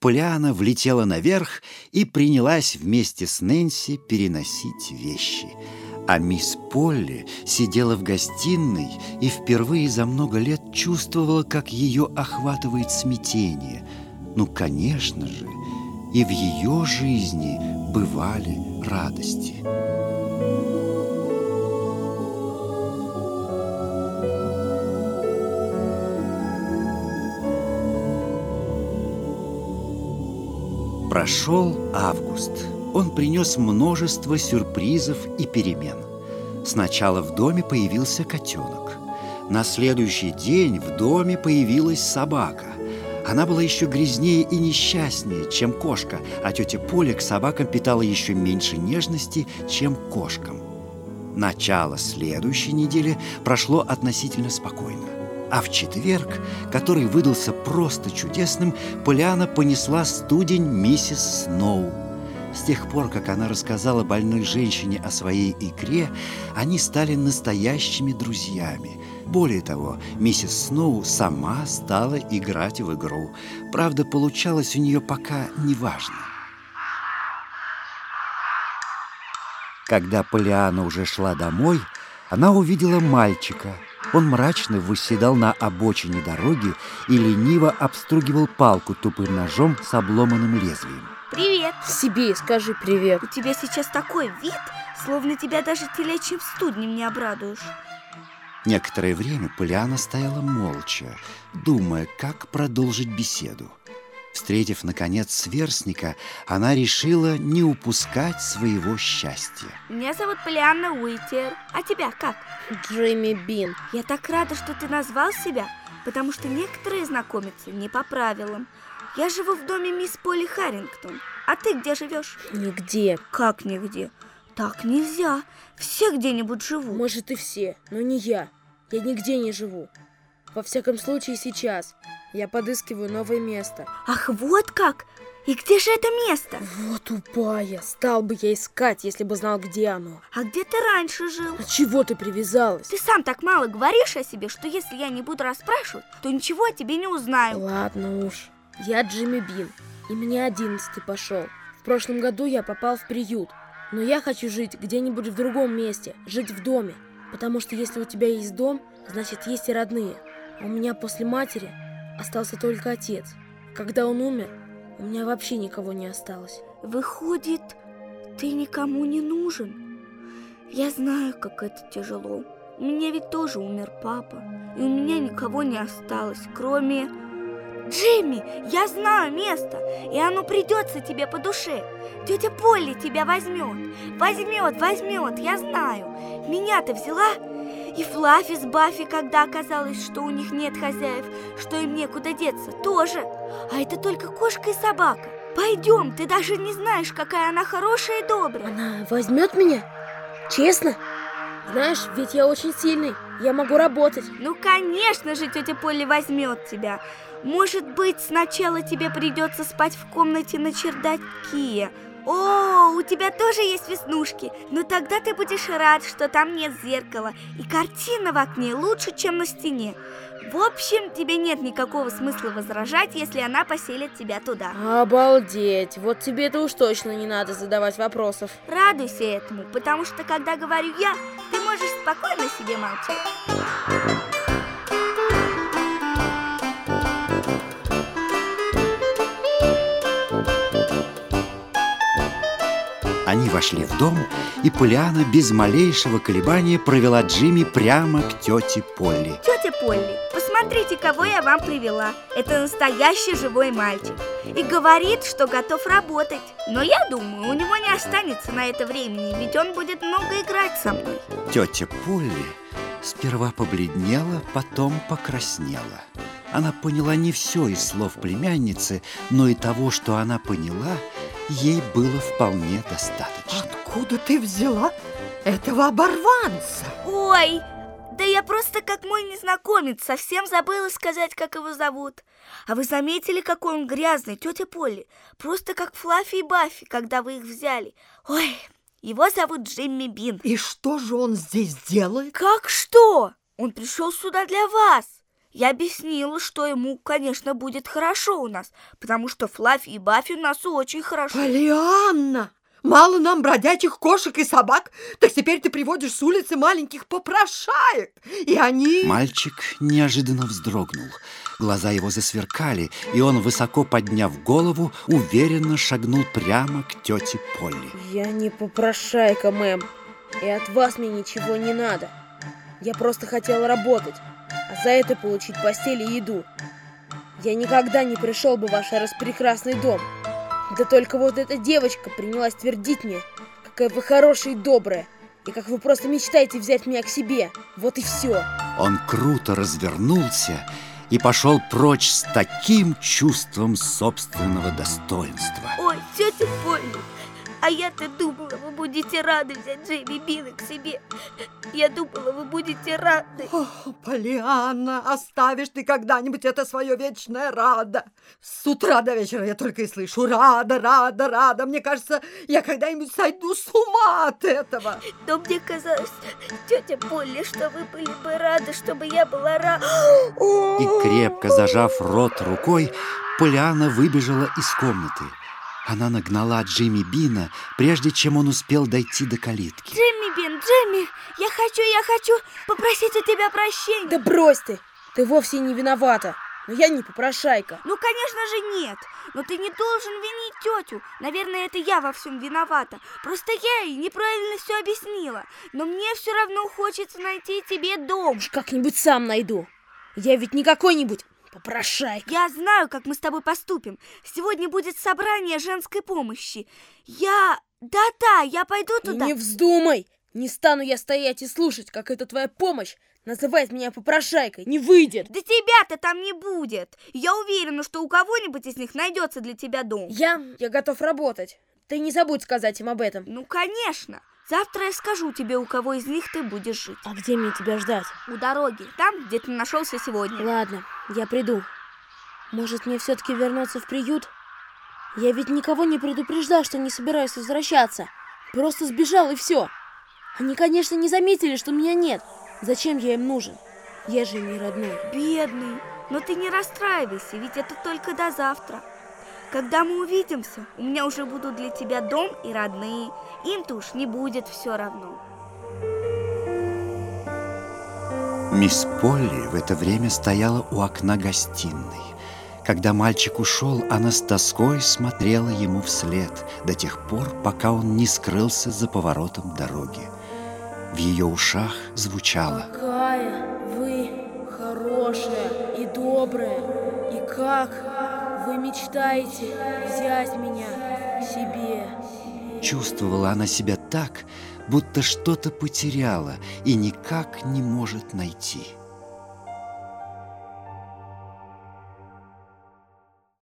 Полиана влетела наверх и принялась вместе с Нэнси переносить вещи. А мисс Полли сидела в гостиной и впервые за много лет чувствовала, как ее охватывает смятение. Ну, конечно же, и в ее жизни бывали радости. Прошел август. Он принес множество сюрпризов и перемен. Сначала в доме появился котенок. На следующий день в доме появилась собака. Она была еще грязнее и несчастнее, чем кошка, а тетя Поля к собакам питала еще меньше нежности, чем кошкам. Начало следующей недели прошло относительно спокойно. А в четверг, который выдался просто чудесным, Полиана понесла студень миссис Сноу. С тех пор, как она рассказала больной женщине о своей игре, они стали настоящими друзьями. Более того, миссис Сноу сама стала играть в игру. Правда, получалось у нее пока неважно. Когда Полиана уже шла домой, она увидела мальчика – он мрачно восседал на обочине дороги и лениво обстругивал палку тупым ножом с обломанным лезвием. Привет! Себе скажи привет. У тебя сейчас такой вид, словно тебя даже телечьим студнем не обрадуешь. Некоторое время Полиана стояла молча, думая, как продолжить беседу. Встретив, наконец, сверстника, она решила не упускать своего счастья. Меня зовут Полианна Уитер. А тебя как? Джейми Бин. Я так рада, что ты назвал себя, потому что некоторые знакомятся не по правилам. Я живу в доме мисс Поли Харрингтон. А ты где живешь? Нигде. Как нигде? Так нельзя. Все где-нибудь живут. Может и все, но не я. Я нигде не живу. Во всяком случае сейчас. Я подыскиваю новое место. Ах, вот как! И где же это место? Вот тупая. Стал бы я искать, если бы знал, где оно. А где ты раньше жил? А чего ты привязалась? Ты сам так мало говоришь о себе, что если я не буду расспрашивать, то ничего о тебе не узнаю. Ладно уж. Я Джимми Бин, и мне одиннадцатый пошел. В прошлом году я попал в приют, но я хочу жить где-нибудь в другом месте, жить в доме. Потому что если у тебя есть дом, значит есть и родные. А у меня после матери остался только отец. Когда он умер, у меня вообще никого не осталось. Выходит, ты никому не нужен. Я знаю, как это тяжело. У меня ведь тоже умер папа, и у меня никого не осталось, кроме... Джимми, я знаю место, и оно придется тебе по душе. Тетя Полли тебя возьмет, возьмет, возьмет, я знаю. Меня ты взяла, и Флаффи с Баффи, когда оказалось, что у них нет хозяев, что им некуда деться, тоже. А это только кошка и собака. Пойдем, ты даже не знаешь, какая она хорошая и добрая. Она возьмет меня? Честно? Знаешь, ведь я очень сильный, я могу работать. Ну, конечно же, тетя Полли возьмет тебя. Может быть, сначала тебе придется спать в комнате на чердаке, о, у тебя тоже есть веснушки. Но тогда ты будешь рад, что там нет зеркала, и картина в окне лучше, чем на стене. В общем, тебе нет никакого смысла возражать, если она поселит тебя туда. Обалдеть! Вот тебе это уж точно не надо задавать вопросов. Радуйся этому, потому что когда говорю я, ты можешь спокойно себе молчать. Они вошли в дом, и Полиана без малейшего колебания провела Джимми прямо к тете Полли. Тетя Полли, посмотрите, кого я вам привела. Это настоящий живой мальчик. И говорит, что готов работать. Но я думаю, у него не останется на это времени, ведь он будет много играть со мной. Тетя Полли сперва побледнела, потом покраснела. Она поняла не все из слов племянницы, но и того, что она поняла – ей было вполне достаточно. Откуда ты взяла этого оборванца? Ой, да я просто как мой незнакомец, совсем забыла сказать, как его зовут. А вы заметили, какой он грязный, тетя Полли? Просто как Флаффи и Баффи, когда вы их взяли. Ой, его зовут Джимми Бин. И что же он здесь делает? Как что? Он пришел сюда для вас. Я объяснила, что ему, конечно, будет хорошо у нас, потому что Флаффи и Баффи у нас очень хорошо. Полианна! Мало нам бродячих кошек и собак, так теперь ты приводишь с улицы маленьких попрошаек, и они... Мальчик неожиданно вздрогнул. Глаза его засверкали, и он, высоко подняв голову, уверенно шагнул прямо к тете Полли. Я не попрошайка, мэм, и от вас мне ничего не надо. Я просто хотел работать, а за это получить постель и еду. Я никогда не пришел бы в ваш распрекрасный дом. Да только вот эта девочка принялась твердить мне, какая вы хорошая и добрая, и как вы просто мечтаете взять меня к себе. Вот и все. Он круто развернулся и пошел прочь с таким чувством собственного достоинства. Ой, тетя Полли, а я-то думала, вы будете рады взять Джейми Билла к себе. Я думала, вы будете рады. О, Полианна, оставишь ты когда-нибудь это свое вечное рада? С утра до вечера я только и слышу рада, рада, рада. Мне кажется, я когда-нибудь сойду с ума от этого. Но мне казалось, тетя Полли, что вы были бы рады, чтобы я была рада. И крепко зажав рот рукой, Полиана выбежала из комнаты. Она нагнала Джимми Бина, прежде чем он успел дойти до калитки. Джимми Бин, Джимми, я хочу, я хочу попросить у тебя прощения. Да брось ты! Ты вовсе не виновата. Но я не попрошайка. Ну, конечно же, нет. Но ты не должен винить тетю. Наверное, это я во всем виновата. Просто я ей неправильно все объяснила. Но мне все равно хочется найти тебе дом. Уж как-нибудь сам найду. Я ведь не какой-нибудь попрошайка. Я знаю, как мы с тобой поступим. Сегодня будет собрание женской помощи. Я... Да-да, я пойду туда. не вздумай! Не стану я стоять и слушать, как эта твоя помощь называет меня попрошайкой. Не выйдет. Да тебя-то там не будет. Я уверена, что у кого-нибудь из них найдется для тебя дом. Я... я готов работать. Ты не забудь сказать им об этом. Ну, конечно. Завтра я скажу тебе, у кого из них ты будешь жить. А где мне тебя ждать? У дороги, там, где ты нашелся сегодня. Ладно, я приду. Может, мне все-таки вернуться в приют? Я ведь никого не предупреждал, что не собираюсь возвращаться. Просто сбежал и все. Они, конечно, не заметили, что меня нет. Зачем я им нужен? Я же не родной. Бедный, но ты не расстраивайся, ведь это только до завтра. Когда мы увидимся, у меня уже будут для тебя дом и родные. Им-то уж не будет все равно. Мисс Полли в это время стояла у окна гостиной. Когда мальчик ушел, она с тоской смотрела ему вслед до тех пор, пока он не скрылся за поворотом дороги. В ее ушах звучало Какая вы хорошая и добрая. И как вы мечтаете взять меня к себе. Чувствовала она себя так, будто что-то потеряла и никак не может найти.